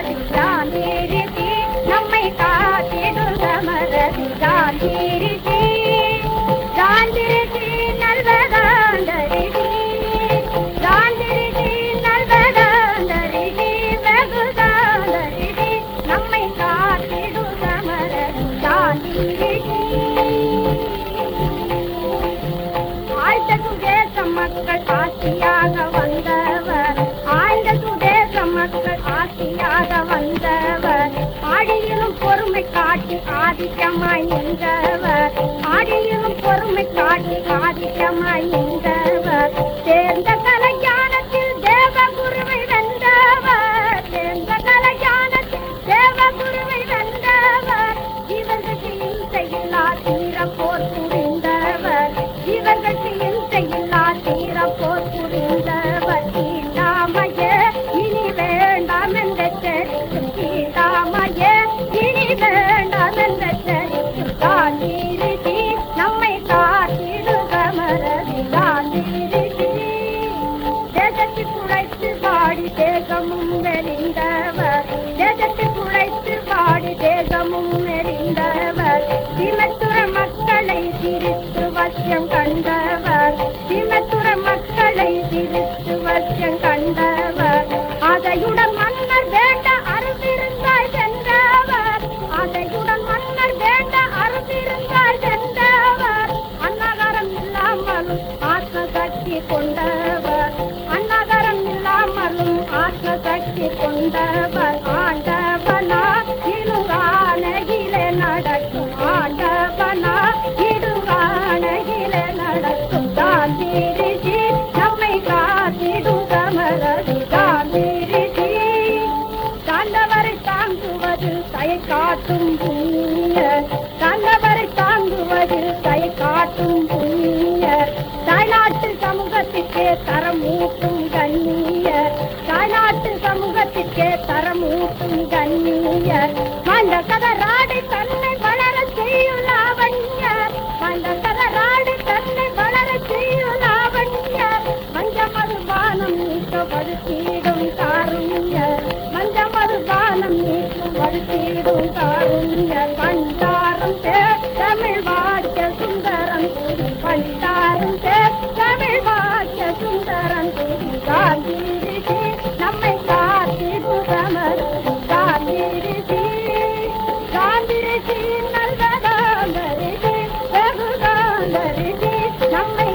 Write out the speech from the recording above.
ಗಾಂಧೀರಿಸಿ ನಮ್ಮೈ ಕಾತಿದು ಸಮರಸಿ ಗಾಂಧೀರಿಸಿ ಗಾಂಧೀರಿಸಿ ನಲ್ವ ಗಾಂಧರಿಸಿ ಗಾಂಧೀರಿಸಿ ನಲ್ವ ಗಾಂಧರಿಸಿ ಮೃಗು ಗಾಂಧರಿಸಿ ನಮ್ಮೈ ಕಾತಿದು ಸಮರಸಿ ಗಾಂಧೀರಿಸಿ ಆಯ್ತ ತುಗೆ ಸಮಕ್ಕ ಕಾಶಿಯಾಗವ ஆளாத வந்தவர் ஆடியிலும் பொறுமை காட்டி ஆதிக்கமாய் நின்றவர். ஆடியிலும் பொறுமை காட்டி ஆதிக்கமாய் நின்றவர். சேர்ந்த கலைஞானத்தில் தேவகுருவை வந்தவர் சேர்ந்த கலைஞானத்தில் தேவகுருவை வென்றவர். இவர்களுக்கு இன்சையில்லா தீர போர் புரிந்தவர். இவர்களுக்கு இன்சையில் தேகமும் எறிந்தவர் தேசத்தை குழைத்து வாடி தேகமும் எறிந்தவர் சிமத்துர மக்களை சிரித்து வசியம் கண்டவர். சிமத்துர மக்களை சிரித்து வசியம் கண்டவர். அதையுடன் மன்னர் வேண்ட அருவி சக்தி கொண்டவர் ஆண்டவனா இடுங்கானகிலே நடக்கும் ஆண்டவனா இடுங்கானகிலே நடக்கும். காந்திரிஜி நம்மை காத்திடும் கமரது காந்திரிஜி தாண்டவரை தாங்குவது தயை காட்டும் புண்ணிய. தாங்குவது காட்டும் புண்ணிய. தாய்நாட்டு சமூகத்திற்கே தரம் ஊட்டும் கை நாட்டிற்கே தரம் ஊட்டும் கண்ணியர். அந்த கதராடி தன்னை வளர செய்யும் லாவண்ய மண்ட கதராடி தன்னை வளர செய்யும் லாவண்ய மஞ்சமது பானம் நீக்கப்படுத்திடும் மஞ்ச மஞ்சமது பானம் நீக்கப்படுத்திடும் காருண்ய பண்டாரம் நம்மை